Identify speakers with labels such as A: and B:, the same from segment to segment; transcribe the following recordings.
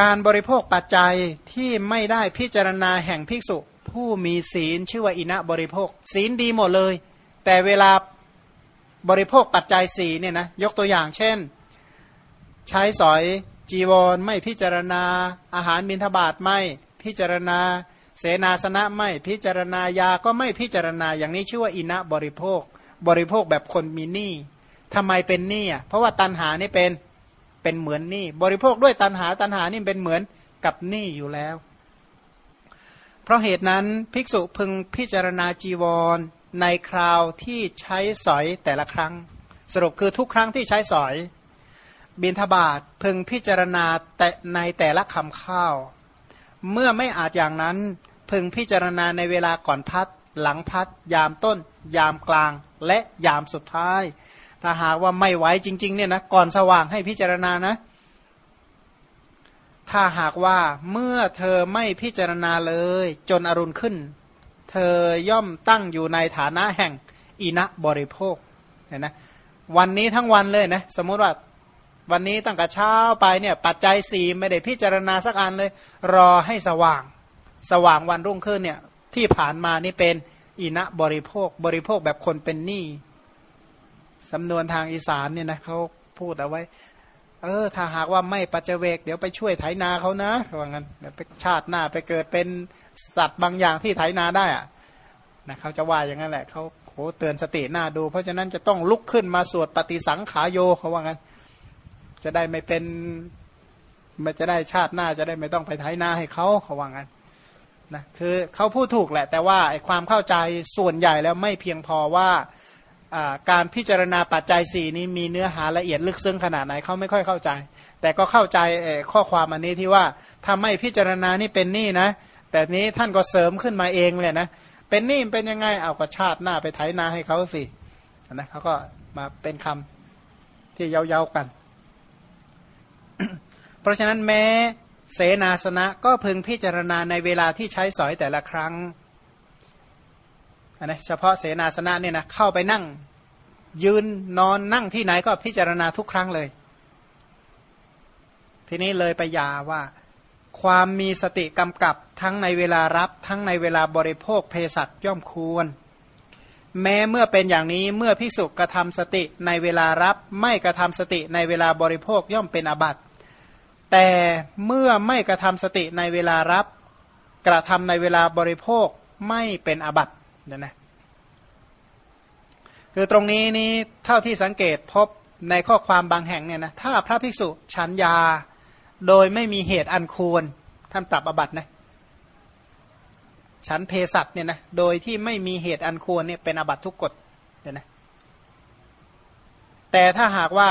A: การบริโภคปัจจัยที่ไม่ได้พิจารณาแห่งภิกษุ ผู้มีศีลชื่อว่าอินะบริโภค ศีลดีหมดเลย แต่เวลาบริโภคปัจจัยสีเนี่ยนะยกตัวอย่างเช่น ใช้สอยจีวรไม่พิจารณาอาหารมินทบาทไม่พิจารณา เสนาสนะไม่พิจารณายาก็ไม่พิจารณาอย่างนี้ชื่อว่าอินะบริโภค บริโภคแบบคนมีหนี้ทำไมเป็นหนี้อะเพราะว่าตันหานี่เป็น เป็นเหมือนหนี้บริโภคด้วยตันหาตันหานี่เป็นเหมือนกับหนี้อยู่แล้ว เพราะเหตุนั้นภิกษุพึงพิจารณาจีวร ในคราวที่ใช้สอยแต่ละครั้ง สรุปคือทุกครั้งที่ใช้สอย บินทบาทพึงพิจารณาแต่ในแต่ละคำข้าว เมื่อไม่อาจอย่างนั้นพึงพิจารณาในเวลาก่อนพัด หลังพัด ยามต้น ยามกลาง และยามสุดท้าย ถ้าหากว่าไม่ไหวจริง ๆ เนี่ยนะก่อนสว่างให้พิจารณานะ ถ้าหากว่าเมื่อเธอไม่พิจารณาเลย จนอรุณขึ้น เธอย่อมตั้งอยู่ในฐานะแห่งอินะบริโภคเห็นนะวันนี้ทั้งวันเลยนะสมมติว่าวันนี้ตั้งแต่เช้าไปเนี่ยปัจจัยสี่ไม่ได้พิจารณาสักอันเลย รอให้สว่าง สว่างวันรุ่งขึ้นเนี่ยที่ผ่านมานี่เป็นอินะบริโภคบริโภคแบบคนเป็นหนี้ สำนวนทางอีสานเนี่ยนะเขาพูดเอาไว้ เออ ถ้าหากว่าไม่ปัจเจเวก เดี๋ยวไปช่วยไถนาเขานะว่างั้นเดี๋ยวไปชาติหน้าไปเกิดเป็นสัตว์บางอย่างที่ไถนาได้อะนะเขาจะว่าอย่างนั้นแหละเขาโหเตือนสติหน้าดู เพราะฉะนั้นจะต้องลุกขึ้นมาสวดปฏิสังขายโยเขาว่างั้น จะได้ไม่เป็นมันจะได้ชาติหน้าจะได้ไม่ต้องไปไถนาให้เขาเขาว่างั้นนะคือเขาพูดถูกแหละ แต่ว่าไอ้ความเข้าใจส่วนใหญ่แล้วไม่เพียงพอว่า การพิจารณาปัจจัยสี่นี้มีเนื้อหาละเอียดลึกซึ้งขนาดไหนเขาไม่ค่อยเข้าใจ แต่ก็เข้าใจข้อความอันนี้ที่ว่าถ้าไม่พิจารณานี่เป็นนี่นะ แต่นี้ท่านก็เสริมขึ้นมาเองเลยนะเป็นนี่เป็นยังไงเอาก็ชาติหน้าไปไถนาให้เขาสินะเขาก็มาเป็นคำที่เย้าๆกัน เพราะฉะนั้นแม้เสนาสนะก็พึงพิจารณาในเวลาที่ใช้สอยแต่ละครั้ง นะเฉพาะเสนาสนะเนี่ยนะเข้าไปนั่ง ยืนนอนนั่งที่ไหนก็พิจารณาทุกครั้งเลย ทีนี้เลยไปยาว่า ความมีสติกำกับทั้งในเวลารับทั้งในเวลาบริโภคเภสัชย่อมควร แม้เมื่อเป็นอย่างนี้เมื่อภิกษุกระทำสติในเวลารับ ไม่กระทำสติในเวลาบริโภคย่อมเป็นอบัติ แต่เมื่อไม่กระทำสติในเวลารับ กระทำในเวลาบริโภคไม่เป็นอบัติ เนี่ยนะคือตรงนี้นี่เท่าที่สังเกตพบในข้อความบางแห่งเนี่ยนะถ้าพระภิกษุฉันยาโดยไม่มีเหตุอันควรท่านปรับอบัตนะฉันเพสัตเนี่ยนะโดยที่ไม่มีเหตุอันควรเนี่ยเป็นอบัตทุกกฎเนี่ยนะแต่ถ้าหากว่า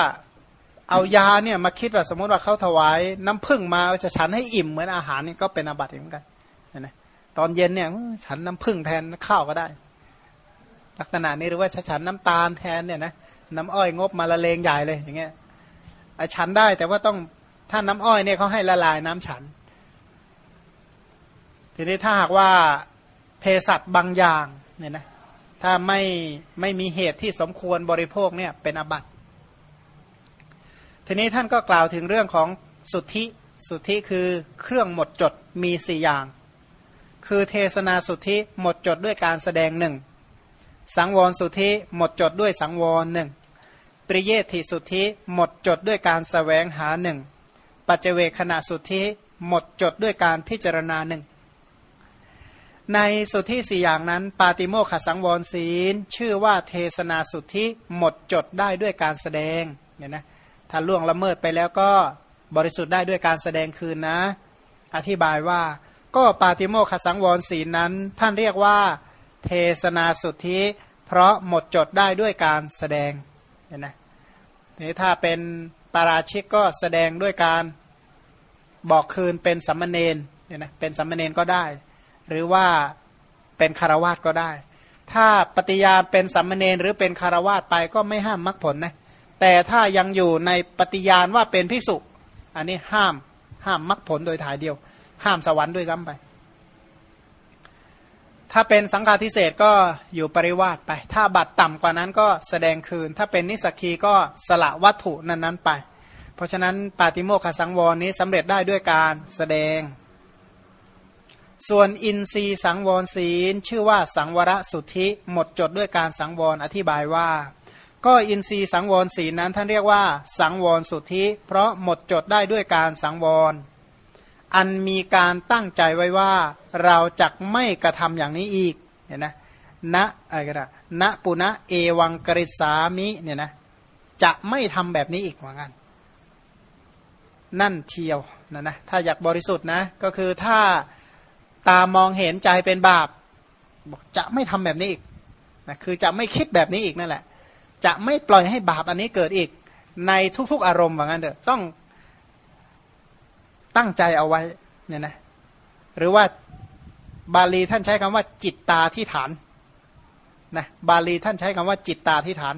A: เอายาเนี่ยมาคิดว่าสมมติว่าเขาถวายน้ำผึ้งมาจะฉันให้อิ่มเหมือนอาหารนี่ก็เป็นอบัตเหมือนกันเนี่ยนะ ตอนเย็นเนี่ยฉันน้ำผึ้งแทนข้าวก็ได้ ลักษณะนี้หรือว่าฉันน้ำตาลแทนเนี่ยนะน้ำอ้อยงบมาละเลงใหญ่เลยอย่างเงี้ยฉันได้แต่ว่าต้องถ้าน้ำอ้อยเนี่ยเขาให้ละลายน้ำฉัน ทีนี้ถ้าหากว่าเภสัชบางอย่างเนี่ยนะถ้าไม่ไม่มีเหตุที่สมควรบริโภคเนี่ยเป็นอบัตทีนี้ท่านก็กล่าวถึงเรื่องของสุทธิ สุทธิคือเครื่องหมดจดมีสี่อย่าง คือเทศนาสุทธิหมดจดด้วยการแสดงหนึ่งสังวรสุทธิหมดจดด้วยสังวรหนึ่งปริเยติสุทธิหมดจดด้วยการสแสวงหาหนึ่งปัจเจเวขณะสุทธิหมดจดด้วยการพิจารณาหนึ่งในสุทธิสี่อย่างนั้น ปาติโมขสังวรศีล ชื่อว่าเทศนาสุทธิหมดจดได้ด้วยการแสดงเนี่ยนะถ้าล่วงละเมิดไปแล้วก็บริสุทธิ์ได้ด้วยการแสดงคืนนะ อธิบายว่า ก็ปาติโมขสังวรศีนั้น ท่านเรียกว่าเทศนาสุทธิเพราะหมดจดได้ด้วยการแสดงเห็นไหมนี่ถ้าเป็นปาราชิกก็แสดงด้วยการบอกคืนเป็นสัมมเนนเนี่ยนะเป็นสัมมเนนก็ได้ หรือว่าเป็นคารวาสก็ได้ ถ้าปฏิญาณเป็นสัมมเนนหรือเป็นคารวาสไปก็ไม่ห้ามมรรคผลนะแต่ถ้ายังอยู่ในปฏิญาณว่าเป็นภิกษุ อันนี้ห้ามห้ามมรรคผลโดยถ่ายเดียว ห้ามสวรรค์ด้วยซ้ำไป ถ้าเป็นสังฆาทิเศษก็อยู่ปริวาสไป ถ้าบัตรต่ำกว่านั้นก็แสดงคืน ถ้าเป็นนิสกีก็สละวัตถุนั้นๆไป เพราะฉะนั้นปาติโมกขสังวรนี้สำเร็จได้ด้วยการแสดง ส่วนอินทรีย์สังวรศีล ชื่อว่าสังวรสุทธิหมดจดด้วยการสังวรอธิบายว่าก็อินทรีย์สังวรศีลนั้นท่านเรียกว่า สังวรสุทธิ เพราะหมดจดได้ด้วยการสังวร อันมีการตั้งใจไว้ว่าเราจะไม่กระทำอย่างนี้อีกเห็นไหมณอะไรกันนะณปุณะเอวังกริสามิเนี่ยนะจะไม่ทำแบบนี้อีกเหมือนกันนั่นเทียวนะนะถ้าอยากบริสุทธิ์นะก็คือถ้าตามองเห็นใจเป็นบาปบอกจะไม่ทำแบบนี้อีกนะคือจะไม่คิดแบบนี้อีกนั่นแหละ จะไม่ปล่อยให้บาปอันนี้เกิดอีกในทุกๆอารมณ์ว่างั้นเถอะต้อง ตั้งใจเอาไว้เนี่ยนะหรือว่าบาลีท่านใช้คำว่าจิตตาที่ฐานนะบาลีท่านใช้คำว่าจิตตาที่ฐาน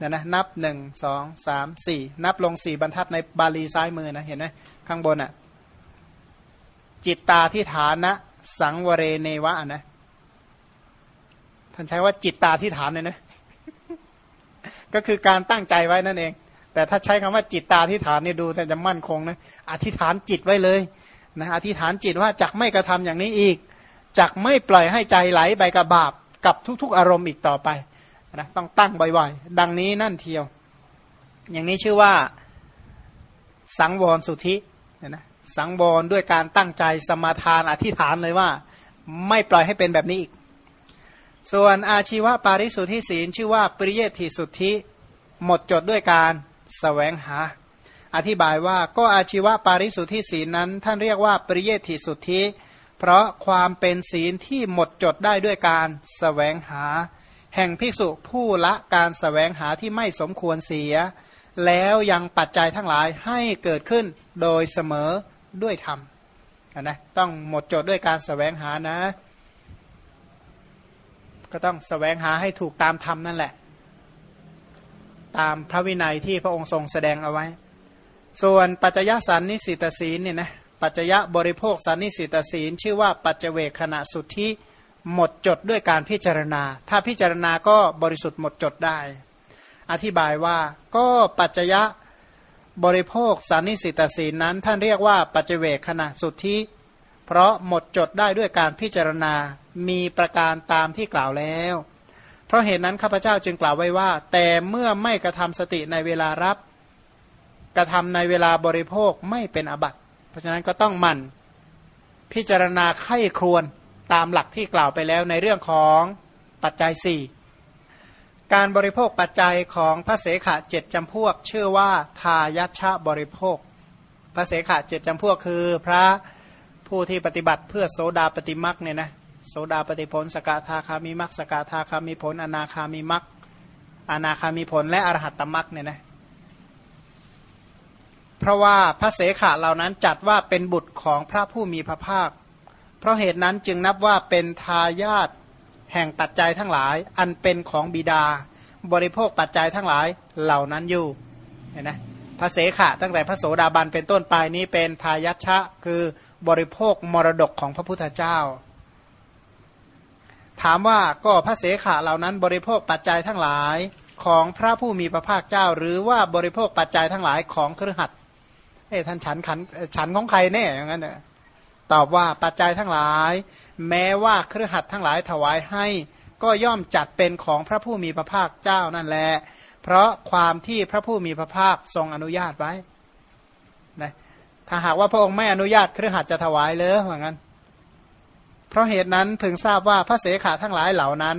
A: นะนะนับหนึ่งสองสามสี่นับลงสี่บรรทัดในบาลีซ้ายมือนะเห็นไหมข้างบนอะจิตตาที่ฐานนะสังวเรเนวะนะท่านใช้ว่าจิตตาที่ฐานเลยนะก็คือการตั้งใจไว้นั่นเอง แต่ถ้าใช้คำว่าจิตตาที่ฐานเนี่ยดูแต่จะมั่นคงนะอธิษฐานจิตไว้เลยนะอธิษฐานจิตว่าจักไม่กระทำอย่างนี้อีกจักไม่ปล่อยให้ใจไหลไปกับบาปกับทุก ๆ อารมณ์อีกต่อไปนะต้องตั้งบ่อยๆดังนี้นั่นเทียว อย่างนี้ชื่อว่าสังวรสุทธินะสังวรด้วยการตั้งใจสมาทานอธิษฐานเลยว่า ไม่ปล่อยให้เป็นแบบนี้อีก ส่วนอาชีวะปาริสุทธิศีลชื่อว่าปริเยติสุทธิหมดจดด้วยการ แสวงหา อธิบายว่าก็อาชีวะปาริสุทธิศีลนั้น ท่านเรียกว่าปริเยติสุทธิ เพราะความเป็นศีลที่หมดจดได้ด้วยการสแสวงหา แห่งภิกษุผู้ละการสแสวงหาที่ไม่สมควรเสีย แล้วยังปัจจัยทั้งหลายให้เกิดขึ้นโดยเสมอด้วยธรรมนะต้องหมดจดด้วยการสแสวงหานะ ก็ต้องสแสวงหาให้ถูกตามธรรมนั่นแหละ ตามพระวินัยที่พระองค์ทรงแสดงเอาไว้ ส่วนปัจจยสันนิสิตศีลเนี่ยนะปัจจยบริโภคสันนิสิตศีล ชื่อว่าปัจเจเวขณะสุทธิหมดจดด้วยการพิจารณา ถ้าพิจารณาก็บริสุทธิ์หมดจดได้ อธิบายว่าก็ปัจจยะบริโภคสานิสิตศีลนั้น ท่านเรียกว่าปัจเจเวขณะสุทธิเพราะหมดจดได้ด้วยการพิจารณามีประการตามที่กล่าวแล้ว เพราะเหตุนั้นข้าพเจ้าจึงกล่าวไว้ว่า แต่เมื่อไม่กระทำสติในเวลารับ กระทำในเวลาบริโภคไม่เป็นอบัติ เพราะฉะนั้นก็ต้องหมั่นพิจารณาไข้ครวนตามหลักที่กล่าวไปแล้วในเรื่องของปัจจัยสี่การบริโภคปัจจัยของพระเสขะเจ็ดจำพวก ชื่อว่าทายัชะบริโภค พระเสขะเจ็ดจำพวกคือ พระผู้ที่ปฏิบัติเพื่อโสดาปฏิมักเนี่ยนะ โสดาปฏิผล สกทาคามิมักสกทาคามิผล อนาคามิมักอนาคามิผล และอรหัตตมักเนี่ยนะเพราะว่าพระเสขะเหล่านั้นจัดว่าเป็นบุตรของพระผู้มีพระภาค เพราะเหตุนั้นจึงนับว่าเป็นทายาทแห่งปัจจัยทั้งหลาย อันเป็นของบิดา บริโภคปัจจัยทั้งหลายเหล่านั้นอยู่เห็นไหมพระเสขะตั้งแต่พระโสดาบันเป็นต้นไปนี้เป็นทายัชะคือบริโภคมรดกของพระพุทธเจ้า ถามว่าก็พระเสขะเหล่านั้นบริโภคปัจจัยทั้งหลายของพระผู้มีพระภาคเจ้า หรือว่าบริโภคปัจจัยทั้งหลายของเครือขัดเอ้ท่านฉันขันฉันของใครแน่อย่างนั้นเน่ยตอบว่าปัจจัยทั้งหลาย แม้ว่าเครือขัดทั้งหลายถวายให้ ก็ย่อมจัดเป็นของพระผู้มีพระภาคเจ้านั่นแหละเพราะความที่พระผู้มีพระภาคทรงอนุญาตไว้นะถ้าหากว่าพระองค์ไม่อนุญาตเครือขัดจะถวายเลยเหมือนกัน เพราะเหตุนั้นพึงทราบว่าพระเสขาทั้งหลายเหล่านั้น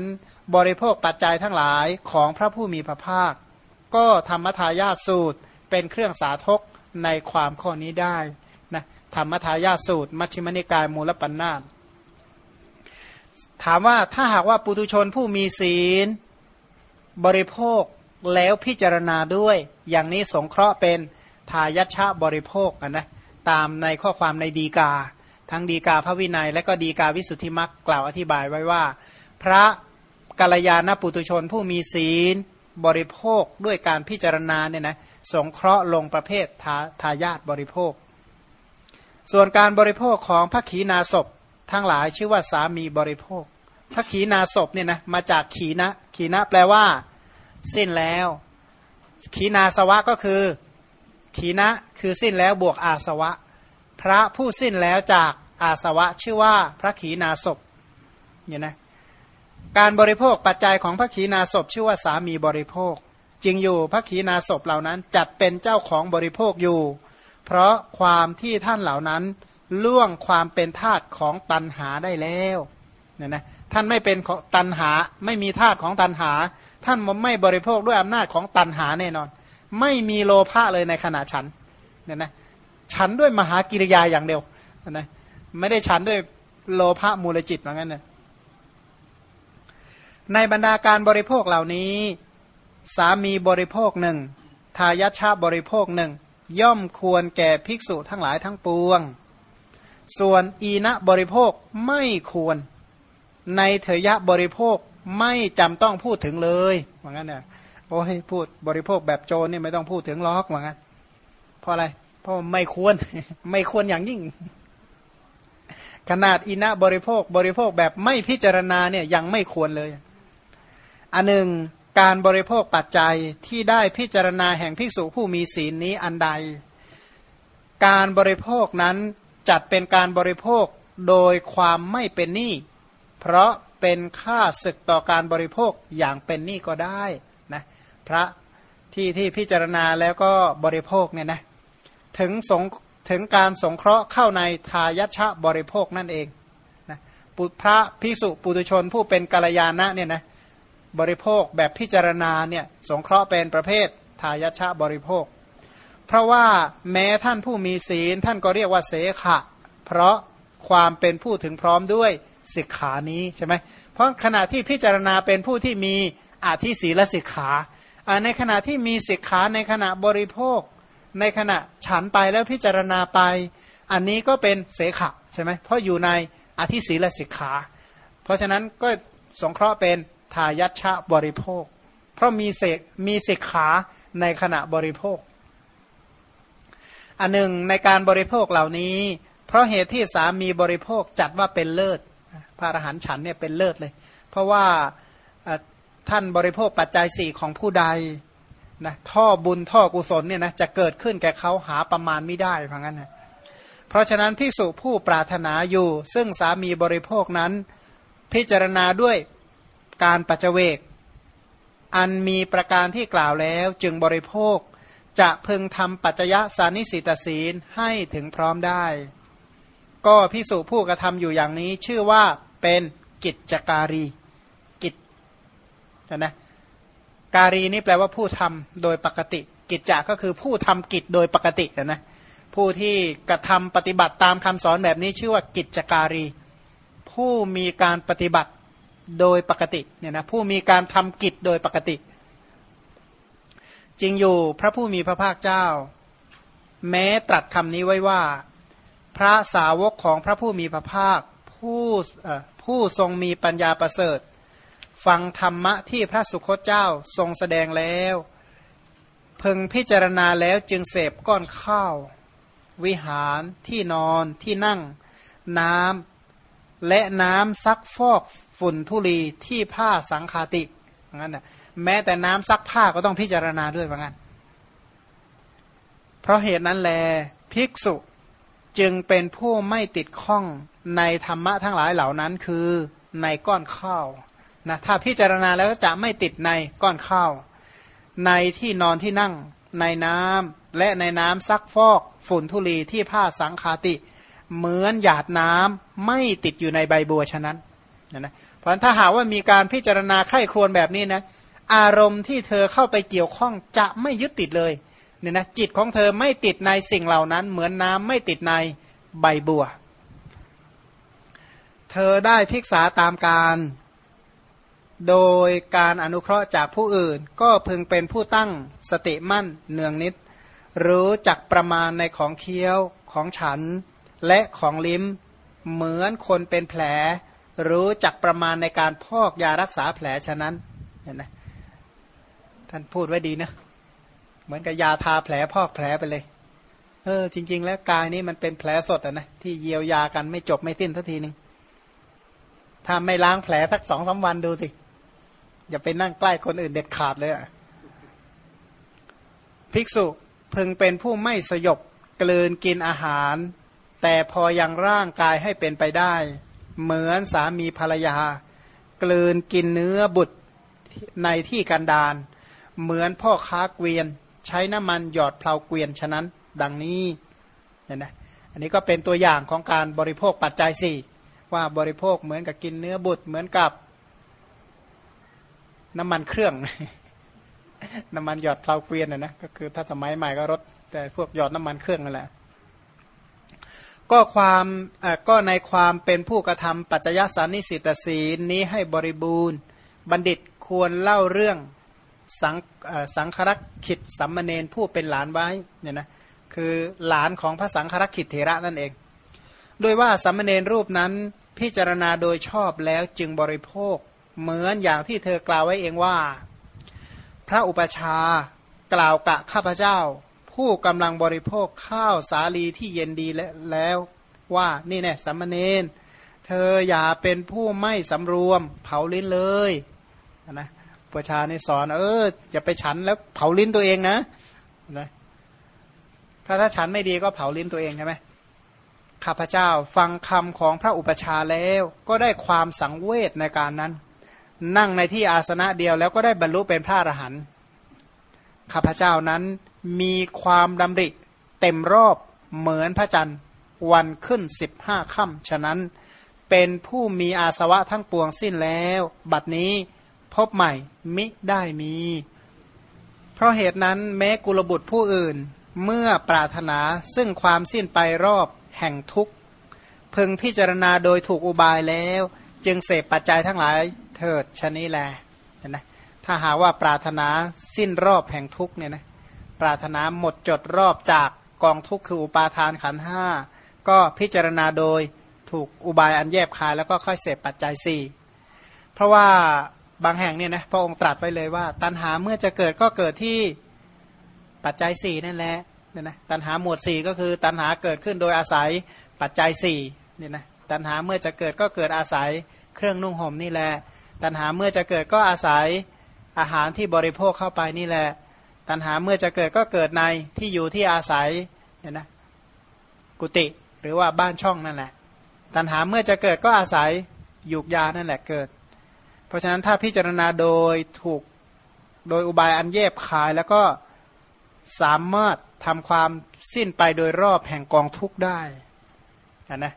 A: บริโภคปัจจัยทั้งหลายของพระผู้มีพระภาค ก็ธรรมทายาสูตรเป็นเครื่องสาธกในความข้อนี้ได้ธรรมทายาสูตร มัชฌิมนิกายมูลปัญนาตถามว่าถ้าหากว่าปุตุชนผู้มีศีล บริโภคแล้วพิจารณาด้วย อย่างนี้สงเคราะห์เป็นทายัชะบริโภคนะตามในข้อความในดีกา ทั้งดีกาพระวินัย และก็ดีกาวิสุทธิมักกล่าวอธิบายไว้ว่า พระกัลยาณปุตุชนผู้มีศีลบริโภคด้วยการพิจารณาเนี่ยนะสงเคราะห์ลงประเภททาทายาทบริโภค ส่วนการบริโภคของพระขีณาศพทั้งหลายชื่อว่าสามีบริโภค พระขีณาศพเนี่ยนะมาจากขีนะขีนะแปลว่า สิ้นแล้ว ขีนาสวะก็คือ ขีนะคือสิ้นแล้วบวกอาสวะ พระผู้สิ้นแล้วจากอาสวะชื่อว่าพระขีนาศพเนี่ยนะการบริโภคปัจจัยของพระขีนาศพชื่อว่าสามีบริโภคจริงอยู่พระขีนาศพเหล่านั้นจัดเป็นเจ้าของบริโภคอยู่ เพราะความที่ท่านเหล่านั้นล่วงความเป็นทาตของตันหาได้แล้วเนี่ยนะท่านไม่เป็นตันหาไม่มีธาตุของตันหา ท่านไม่บริโภคด้วยอำนาจของตันหาแน่นอน ไม่มีโลภะเลยในขณะฉันเนี่ยนะ ฉันด้วยมหากิริยาอย่างเดียวนะไม่ได้ฉันด้วยโลภะมูลจิตเหมือนกันนะในบรรดาการบริโภคเหล่านี้ สามีบริโภคหนึ่งทายาชาบริโภคหนึ่งย่อมควรแก่ภิกษุทั้งหลายทั้งปวง ส่วนอีนะบริโภคไม่ควร ในเถยะบริโภคไม่จำต้องพูดถึงเลยว่างั้นเนี่ยโอ้ยพูดบริโภคแบบโจรนี่ไม่ต้องพูดถึงล็อกว่างั้นเพราะอะไร เพราะไม่ควร ไม่ควรอย่างยิ่ง ขนาดอินะบริโภคบริโภคแบบไม่พิจารณาเนี่ยยังไม่ควรเลย อันหนึ่งการบริโภคปัจจัยที่ได้พิจารณาแห่งภิกษุผู้มีศีลนี้อันใด การบริโภคนั้นจัดเป็นการบริโภคโดยความไม่เป็นหนี้เพราะเป็นค่าศึกต่อการบริโภคอย่างเป็นหนี้ก็ได้นะพระที่ที่พิจารณาแล้วก็บริโภคเนี่ยนะ ถึงสงถึงการสงเคราะห์เข้าในทายชะบริโภคนั่นเองนะพระพิสุปุตุชนผู้เป็นกัลยาณะเนี่ยนะบริโภคแบบพิจารณาเนี่ยสงเคราะห์เป็นประเภททายชะบริโภค เพราะว่าแม้ท่านผู้มีศีลท่านก็เรียกว่าเสขะ เพราะความเป็นผู้ถึงพร้อมด้วยสิกขานี้ใช่ไหมเพราะขณะที่พิจารณาเป็นผู้ที่มีอาธิศีลสิกขาในขณะที่มีสิกขาในขณะบริโภค ในขณะฉันไปแล้วพิจารณาไป อันนี้ก็เป็นเสขะใช่ไหมเพราะอยู่ในอาธิศีลสิกขา เพราะฉะนั้นก็สงเคราะห์เป็นทายัชะบริโภค เพราะมีเสกมีสิกขาในขณะบริโภค อันหนึ่งในการบริโภคเหล่านี้ เพราะเหตุที่สามีบริโภคจัดว่าเป็นเลิศพระอรหันต์ฉันเนี่ยเป็นเลิศเลย เพราะว่าท่านบริโภคปัจจัยสี่ของผู้ใด นะท่อบุญท่อกุศลเนี่ยนะจะเกิดขึ้นแก่เขาหาประมาณไม่ได้เพราะงั้นนะเพราะฉะนั้นพิสุผู้ปรารถนาอยู่ ซึ่งสามีบริโภคนั้น พิจารณาด้วยการปัจเจกอันมีประการที่กล่าวแล้วจึงบริโภค จะพึงทำปัจจยสานิสิตศีลให้ถึงพร้อมได้ ก็พิสูจผู้กระทำอยู่อย่างนี้ชื่อว่าเป็นกิจจการีกิจนะ การีนี่แปลว่าผู้ทำโดยปกติ กิจจาก็คือผู้ทำกิจโดยปกตินะผู้ที่กระทำปฏิบัติตามคำสอนแบบนี้ชื่อว่ากิจการี ผู้มีการปฏิบัติโดยปกติเนี่ยนะผู้มีการทำกิจโดยปกติ จริงอยู่พระผู้มีพระภาคเจ้า แม้ตรัสคำนี้ไว้ว่า พระสาวกของพระผู้มีพระภาค ผู้ผู้ทรงมีปัญญาประเสริฐ ฟังธรรมะที่พระสุคตเจ้าทรงแสดงแล้ว พึงพิจารณาแล้วจึงเสพก้อนข้าว วิหารที่นอนที่นั่ง น้ำและน้ำซักฟอกฝุ่นทุลีที่ผ้าสังคาติงั้นนะแม้แต่น้ำซักผ้าก็ต้องพิจารณาด้วยว่างั้น เพราะเหตุนั้นแลภิกษุจึงเป็นผู้ไม่ติดข้องในธรรมะทั้งหลายเหล่านั้นคือในก้อนข้าว นะถ้าพิจารณาแล้วจะไม่ติดในก้อนข้าว ในที่นอนที่นั่ง ในน้ำและในน้ำซักฟอกฝุ่นทุลีที่ผ้าสังคาติ เหมือนหยาดน้ำไม่ติดอยู่ในใบบัวฉะนั้นนะนะเพราะถ้าหาว่ามีการพิจารณาไข้ครวนแบบนี้นะอารมณ์ที่เธอเข้าไปเกี่ยวข้องจะไม่ยึดติดเลยเนี่ยนะจิตของเธอไม่ติดในสิ่งเหล่านั้น เหมือนน้ำไม่ติดในใบบัว เธอได้พิกษาตามการ โดยการอนุเคราะห์จากผู้อื่น ก็พึงเป็นผู้ตั้งสติมั่นเนืองนิด รู้จักประมาณในของเคี้ยวของฉัน และของลิ้ม เหมือนคนเป็นแผล รู้จักประมาณในการพอกยารักษาแผลฉะนั้นเห็นไหมท่านพูดไว้ดีนะ เหมือนกับยาทาแผลพอกแผลไปเลย เออ จริง ๆ แล้วกายนี้มันเป็นแผลสดอะนะที่เยียวยากันไม่จบไม่ติ้นทันทีนึงถ้าไม่ล้างแผลสักสองสาวันดูสิ อย่าไปนั่งใกล้คนอื่นเด็ดขาดเลยอะภิกษุพึงเป็นผู้ไม่สยบกลืนกินอาหาร แต่พอยังร่างกายให้เป็นไปได้ เหมือนสามีภรรยากลืนกินเนื้อบุตรในที่กันดานเหมือนพ่อค้าเกวียน ใช้น้ำมันหยอดเพลาเกวียนฉะนั้น ดังนี้เห็นไหมอันนี้ก็เป็นตัวอย่างของการบริโภคปัจจัยสี่ว่าบริโภคเหมือนกับกินเนื้อบุตรเหมือนกับ น้ำมันเครื่อง น้ำมันหยอดเพลาเกวียนนะนะก็คือถ้าสมัยใหม่ก็รถ แต่พวกหยอดน้ำมันเครื่องนั่นแหละก็ความก็ในความเป็นผู้กระทำปัจจยสานิสิตศีลนี้ให้บริบูรณ์ บัณฑิตควรเล่าเรื่องสังสังครักขิดสัมมเนนผู้เป็นหลานไว้เนี่ยนะคือหลานของพระสังครักขิดเถระนั่นเอง โดยว่าสัมมเนนรูปนั้นพิจารณาโดยชอบแล้วจึงบริโภค เหมือนอย่างที่เธอกล่าวไว้เองว่า พระอุปชากล่าวกะข้าพเจ้า ผู้กำลังบริโภคข้าวสาลีที่เย็นดีแล้วว่านี่แน่สัมมเนนเธออย่าเป็นผู้ไม่สำรวม เผาลิ้นเลยนะประชาในสอน เออจะไปฉันแล้วเผาลิ้นตัวเองนะนะถ้าถ้าฉันไม่ดีก็เผาลิ้นตัวเองใช่ไหมข้าพเจ้าฟังคำของพระอุปชาแล้ว ก็ได้ความสังเวชในการนั้น นั่งในที่อาสนะเดียวแล้วก็ได้บรรลุเป็นพระอรหันต์ข้าพเจ้านั้นมีความดำริเต็มรอบเหมือนพระจันทร์วันขึ้นสิบห้าค่ำฉะนั้นเป็นผู้มีอาสวะทั้งปวงสิ้นแล้ว บัดนี้พบใหม่มิได้มี เพราะเหตุนั้นแม้กุลบุตรผู้อื่นเมื่อปรารถนาซึ่งความสิ้นไปรอบแห่งทุกข์พึงพิจารณาโดยถูกอุบายแล้ว จึงเสพปัจจัยทั้งหลาย ถิดชนี้แลเห็นไหมถ้าหาว่าปรารถนาสิ้นรอบแห่งทุกเนี่ยนะปรารถนาหมดจดรอบจากกองทุกข์คืออุปาทานขันห้าก็พิจารณาโดยถูกอุบายอันแยบคายแล้วก็ค่อยเสพปัจจัยสี่เพราะว่าบางแห่งเนี่ยนะพระองค์ตรัสไว้เลยว่า ตัณหาเมื่อจะเกิดก็เกิดที่ปัจจัยสี่นั่นแหละเนี่ยนะตัณหาหมวดสี่ก็คือตัณหาเกิดขึ้นโดยอาศัยปัจจัยสี่เนี่ยนะตัณหาเมื่อจะเกิดก็เกิดอาศัยเครื่องนุ่งห่มนี่แหละ ตัณหาเมื่อจะเกิดก็อาศัยอาหารที่บริโภคเข้าไปนี่แหละ ตัณหาเมื่อจะเกิดก็เกิดในที่อยู่ที่อาศัยเนี่ยนะกุฏิหรือว่าบ้านช่องนั่นแหละ ตัณหาเมื่อจะเกิดก็อาศัยยุกยานั่นแหละเกิด เพราะฉะนั้นถ้าพิจารณาโดยถูกโดยอุบายอันแยบคายแล้วก็สามารถทำความสิ้นไปโดยรอบแห่งกองทุกข์ได้นะ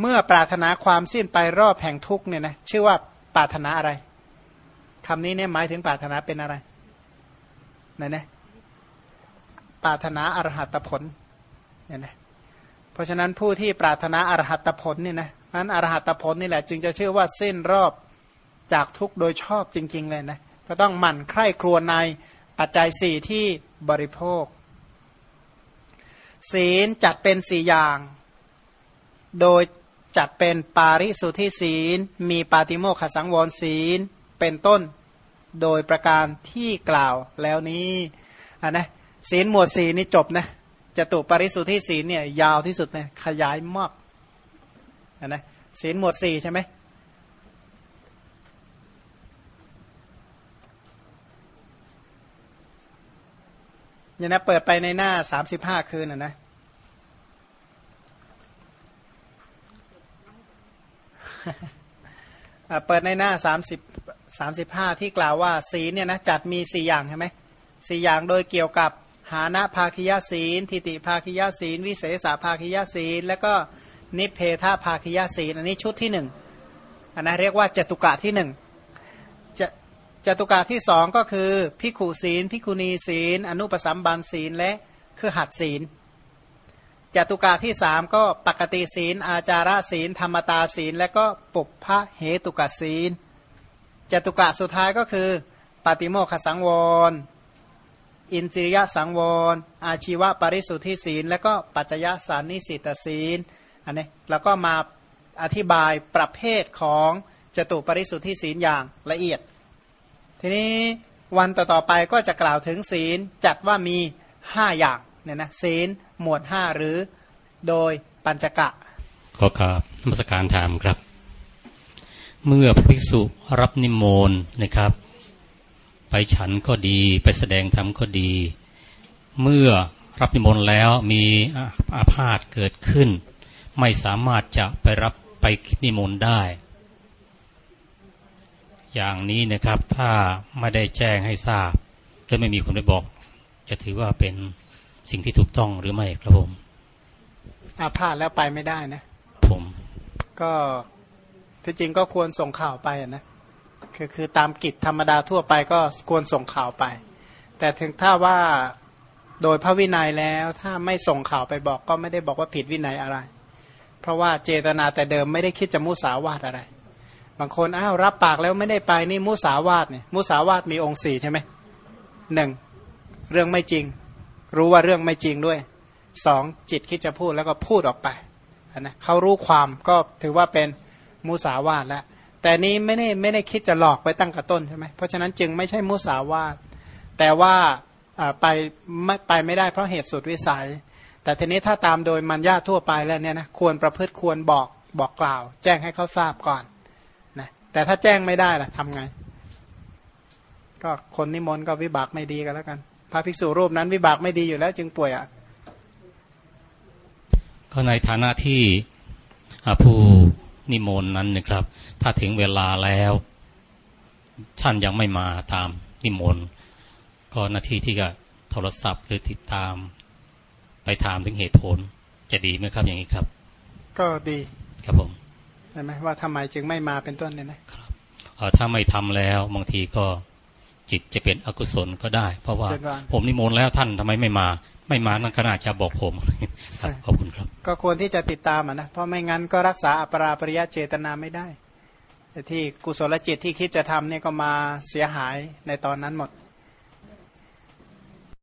A: เมื่อปรารถนาความสิ้นไปรอบแห่งทุกเนี่ยนะชื่อว่าปรารถนาอะไรคำนี้เนี่ยหมายถึงปรารถนาเป็นอะไรนั่นนะปรารถนาอรหัตผลเนี่ยนะเพราะฉะนั้นผู้ที่ปรารถนาอรหัตผลเนี่ยนะนั้นอรหัตผลนี่แหละ จึงจะชื่อว่าสิ้นรอบจากทุกโดยชอบจริง ๆ เลยนะก็ต้องหมั่นใคร่ครวญในปัจจัยสี่ที่บริโภค ศีลจัดเป็นสี่อย่าง โดย จัดเป็นปาริสุทธิศีล มีปาติโมขสังวรศีล เป็นต้นโดยประการที่กล่าวแล้วนี้อะนะศีลหมวดสีนี่จบนะจตุปริสุทธิศีลเนี่ยยาวที่สุดเลยขยายมากอะนะศีลหมวดสี่ใช่ไหมเนี่ยนะเปิดไปในหน้าสามสิบห้าคืนอะนะ เปิดในหน้าสามสิบสามสิบห้าที่กล่าวว่าศีลเนี่ยนะจัดมีสี่อย่างใช่ไหมสี่อย่างโดยเกี่ยวกับหานะภาคิยศีล ทิติภาคิยศีล วิเศษภาคิยศีล และก็นิเพทภาคิยศีล อันนี้ชุดที่หนึ่งอันนะเรียกว่าจตุกะที่หนึ่งจะจตุกะที่สองก็คือพิขุศีลพิคุณีศีล อนุปสัมบันศีลและคือหัดศีล จตุกะที่สามก็ปกติศีล อาจาระศีล ธรรมตาศีล และก็ปุพพะเหตุกะศีลจตุกะสุดท้ายก็คือ ปฏิโมขสังวร อินจิริยสังวร อาชีวปริสุทธิศีล และก็ปัจจยสานิสิตศีลอันนี้แล้วก็มาอธิบายประเภทของจตุปริสุทธิศีลอย่างละเอียด ทีนี้วันต่อๆไปก็จะกล่าวถึงศีลจัดว่ามีห้าอย่างเนี่ยนะศีล หมวดห้าหรือโดยปัญจกะ
B: ขอครับนมัสการถามครับ เมื่อพระภิกษุรับนิมนต์นะครับ ไปฉันก็ดีไปแสดงธรรมก็ดี เมื่อรับนิมนต์แล้วมีอาพาธเกิดขึ้น ไม่สามารถจะไปรับไปนิมนต์ได้ อย่างนี้นะครับถ้าไม่ได้แจ้งให้ทราบหรือไม่มีคนไปบอก จะถือว่าเป็น สิ่งที่ถูกต้องหรือไม่ครับผม
A: อาพาธแล้วไปไม่ได้นะ
B: ผม
A: ก็ที่จริงก็ควรส่งข่าวไปอะนะคือคือตามกิจธรรมดาทั่วไปก็ควรส่งข่าวไป แต่ถึงถ้าว่าโดยพระวินัยแล้วถ้าไม่ส่งข่าวไปบอกก็ไม่ได้บอกว่าผิดวินัยอะไร เพราะว่าเจตนาแต่เดิมไม่ได้คิดจะมุสาวาทอะไร บางคนอ้าวรับปากแล้วไม่ได้ไปนี่มุสาวาทเนี่ยมุสาวาทมีองค์สี่ใช่ไหมหนึ่งเรื่องไม่จริง รู้ว่าเรื่องไม่จริงด้วยสองจิตคิดจะพูดแล้วก็พูดออกไปนะเขารู้ความก็ถือว่าเป็นมุสาวาทแล้วแต่นี้ไม่ได้ไม่ได้คิดจะหลอกไปตั้งกระต้นใช่ไหมเพราะฉะนั้นจึงไม่ใช่มุสาวาทแต่ว่าไปไม่ไปไม่ได้เพราะเหตุสุดวิสัย แต่ทีนี้ถ้าตามโดยมัญญาทั่วไปแล้วเนี่ยนะควรประพฤติควรบอกบอกกล่าว แจ้งให้เขาทราบก่อนนะแต่ถ้าแจ้งไม่ได้ล่ะทำไง ก็คนนิมนต์ก็วิบากไม่ดีกันแล้วกัน ระภิกษุรูปนั้นวิบากไม่ดีอยู่แล้ว จึงป่วยอะ
B: ก็ในฐานะที่อ่าผู้นิมนต์นั้นนะครับ ถ้าถึงเวลาแล้วท่านยังไม่มาตามนิมนต์ก็หน้าที่ที่จะโทรศัพท์หรือติดตาม ไปถามถึงเหตุผล จะดีไหมครับอย่างนี้ครับ
A: ก็ดี
B: ครับผม
A: ใช่ไหมว่าทำไมจึงไม่มาเป็นต้นเนี่ยนะ
B: เอ่อถ้าไม่ทำแล้วบางทีก็ จิตจะเป็นอกุศลก็ได้ เพราะว่า
A: เช่นว่า
B: ผมนิมนต์แล้วท่านทำไมไม่มา ไม่มานั่นก็น่าจะบอกผมครับขอบคุณครับ
A: ก็ควรที่จะติดตามอะนะเพราะไม่งั้นก็รักษาอัปราปริยะเจตนาไม่ได้แต่ที่กุศลจิตที่คิดจะทำเนี่ยก็มาเสียหายในตอนนั้นหมด